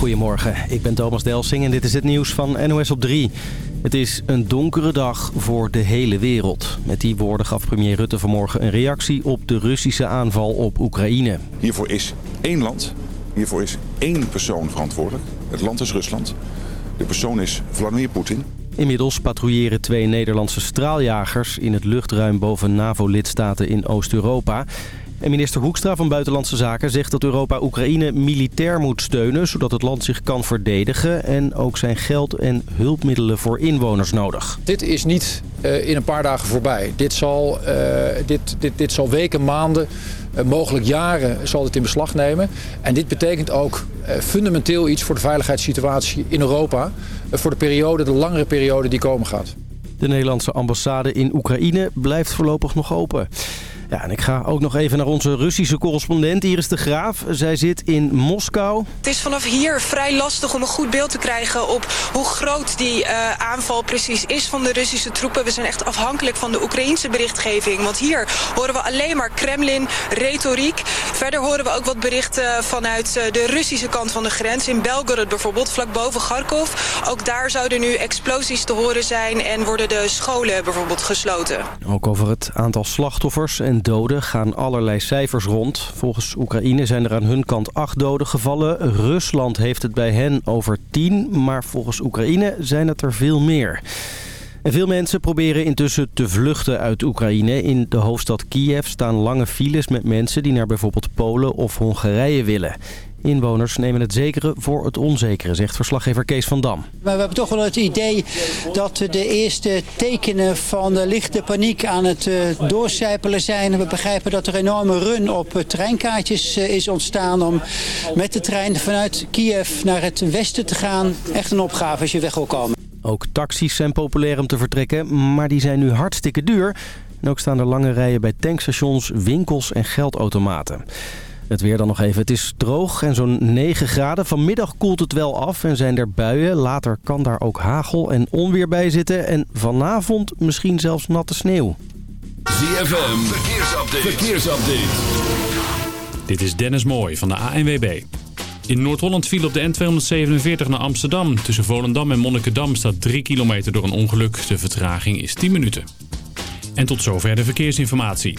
Goedemorgen, ik ben Thomas Delsing en dit is het nieuws van NOS op 3. Het is een donkere dag voor de hele wereld. Met die woorden gaf premier Rutte vanmorgen een reactie op de Russische aanval op Oekraïne. Hiervoor is één land, hiervoor is één persoon verantwoordelijk. Het land is Rusland. De persoon is Vladimir Poetin. Inmiddels patrouilleren twee Nederlandse straaljagers in het luchtruim boven NAVO-lidstaten in Oost-Europa. En minister Hoekstra van Buitenlandse Zaken zegt dat Europa Oekraïne militair moet steunen... zodat het land zich kan verdedigen en ook zijn geld en hulpmiddelen voor inwoners nodig. Dit is niet uh, in een paar dagen voorbij. Dit zal, uh, dit, dit, dit zal weken, maanden, uh, mogelijk jaren zal dit in beslag nemen. En dit betekent ook fundamenteel iets voor de veiligheidssituatie in Europa... voor de periode, de langere periode die komen gaat. De Nederlandse ambassade in Oekraïne blijft voorlopig nog open. Ja, en ik ga ook nog even naar onze Russische correspondent Iris de Graaf. Zij zit in Moskou. Het is vanaf hier vrij lastig om een goed beeld te krijgen op hoe groot die uh, aanval precies is van de Russische troepen. We zijn echt afhankelijk van de Oekraïnse berichtgeving. Want hier horen we alleen maar Kremlin-retoriek. Verder horen we ook wat berichten vanuit de Russische kant van de grens. In Belgorod bijvoorbeeld, vlak boven Kharkov. Ook daar zouden nu explosies te horen zijn en worden de scholen bijvoorbeeld gesloten. Ook over het aantal slachtoffers en doden gaan allerlei cijfers rond. Volgens Oekraïne zijn er aan hun kant acht doden gevallen. Rusland heeft het bij hen over tien, maar volgens Oekraïne zijn het er veel meer. En veel mensen proberen intussen te vluchten uit Oekraïne. In de hoofdstad Kiev staan lange files met mensen die naar bijvoorbeeld Polen of Hongarije willen. Inwoners nemen het zekere voor het onzekere, zegt verslaggever Kees van Dam. Maar we hebben toch wel het idee dat de eerste tekenen van de lichte paniek aan het uh, doorcijpelen zijn. We begrijpen dat er een enorme run op uh, treinkaartjes uh, is ontstaan om met de trein vanuit Kiev naar het westen te gaan. Echt een opgave als je weg wil komen. Ook taxis zijn populair om te vertrekken, maar die zijn nu hartstikke duur. En ook staan er lange rijen bij tankstations, winkels en geldautomaten. Het weer dan nog even. Het is droog en zo'n 9 graden. Vanmiddag koelt het wel af en zijn er buien. Later kan daar ook hagel en onweer bij zitten. En vanavond misschien zelfs natte sneeuw. ZFM, verkeersupdate. verkeersupdate. Dit is Dennis Mooij van de ANWB. In Noord-Holland viel op de N247 naar Amsterdam. Tussen Volendam en Monnikendam staat 3 kilometer door een ongeluk. De vertraging is 10 minuten. En tot zover de verkeersinformatie.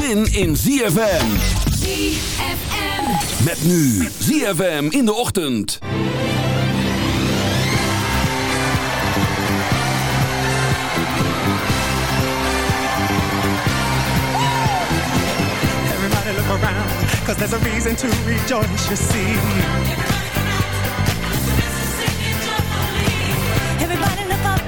zin in ZFM. ZFM. Met nu ZFM in de ochtend. Everybody look around, cause there's a reason to rejoice, you see. Everybody look up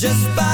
just by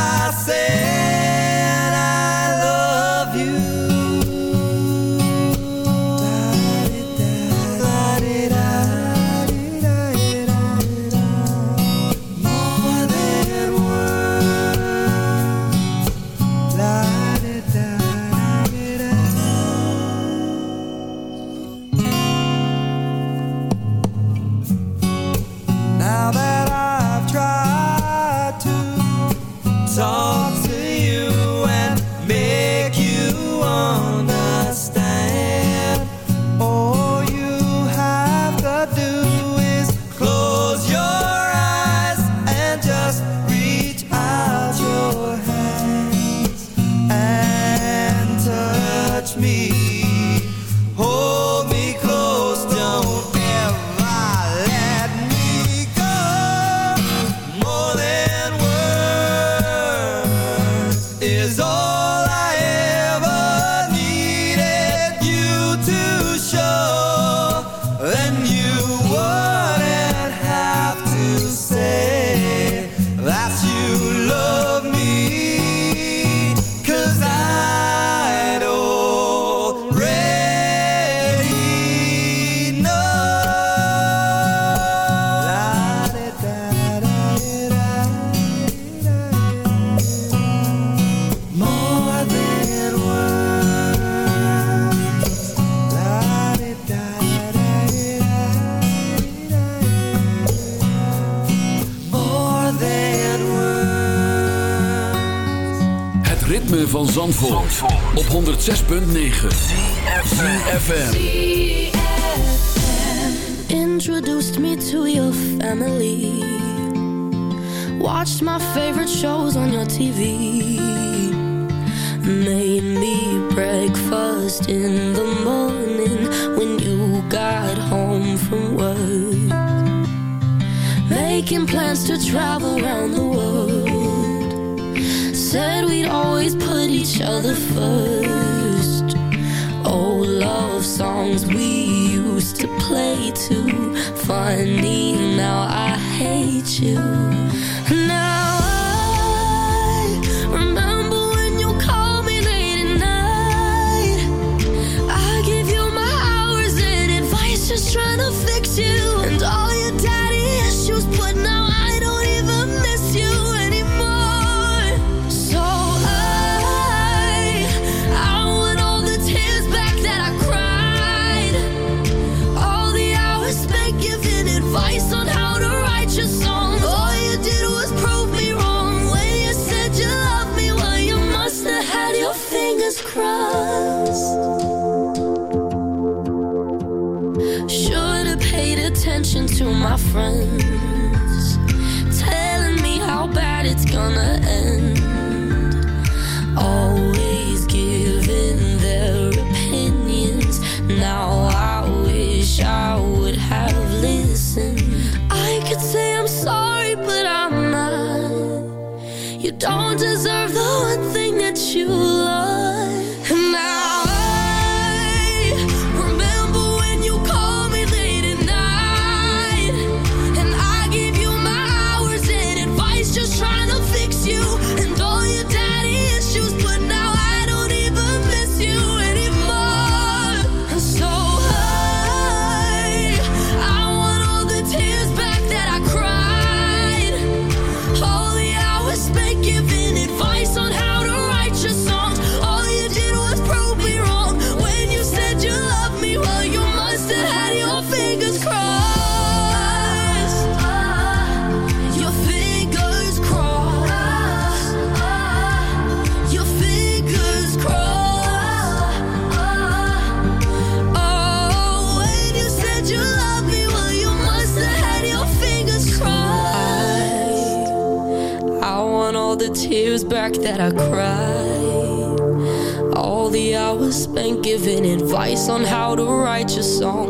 106.9 ZFM Introduced me to your family. Watched my favorite shows on your TV Made me breakfast in the morning When you got home from work. Making plans to travel around the world. Said we'd always put each other first old love songs we used to play too. Funny, now I hate you. friends.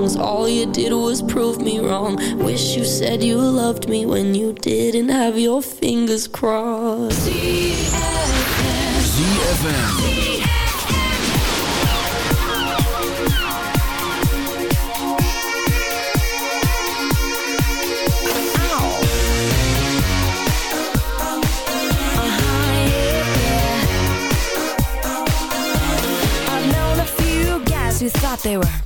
songs. All you did was prove me wrong. Wish you said you loved me when you didn't have your fingers crossed. Who thought they were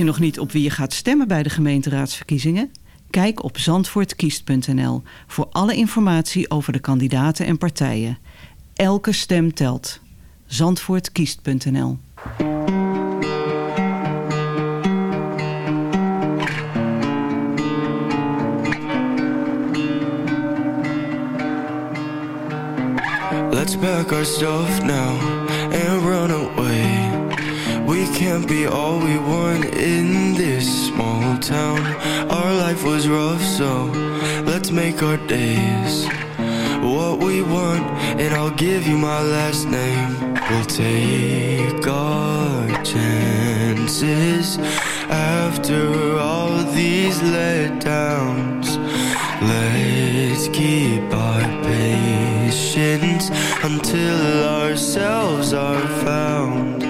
je nog niet op wie je gaat stemmen bij de gemeenteraadsverkiezingen? Kijk op zandvoortkiest.nl voor alle informatie over de kandidaten en partijen. Elke stem telt. Zandvoortkiest.nl Let's pack our stuff now and run away. We can't be all we want in this small town. Our life was rough, so let's make our days what we want, and I'll give you my last name. We'll take our chances after all these letdowns. Let's keep our patience until ourselves are found.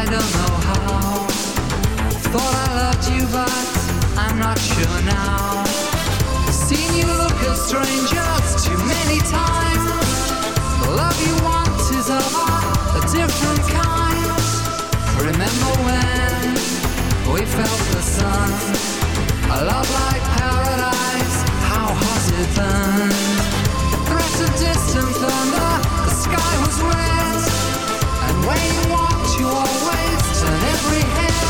I don't know how. Thought I loved you, but I'm not sure now. Seen you look at strangers too many times. The love you want is of a different kind. Remember when we felt the sun? A love like paradise, how hot it burned. The threat of distance and the sky was red. Wayne walked your waist and every hair.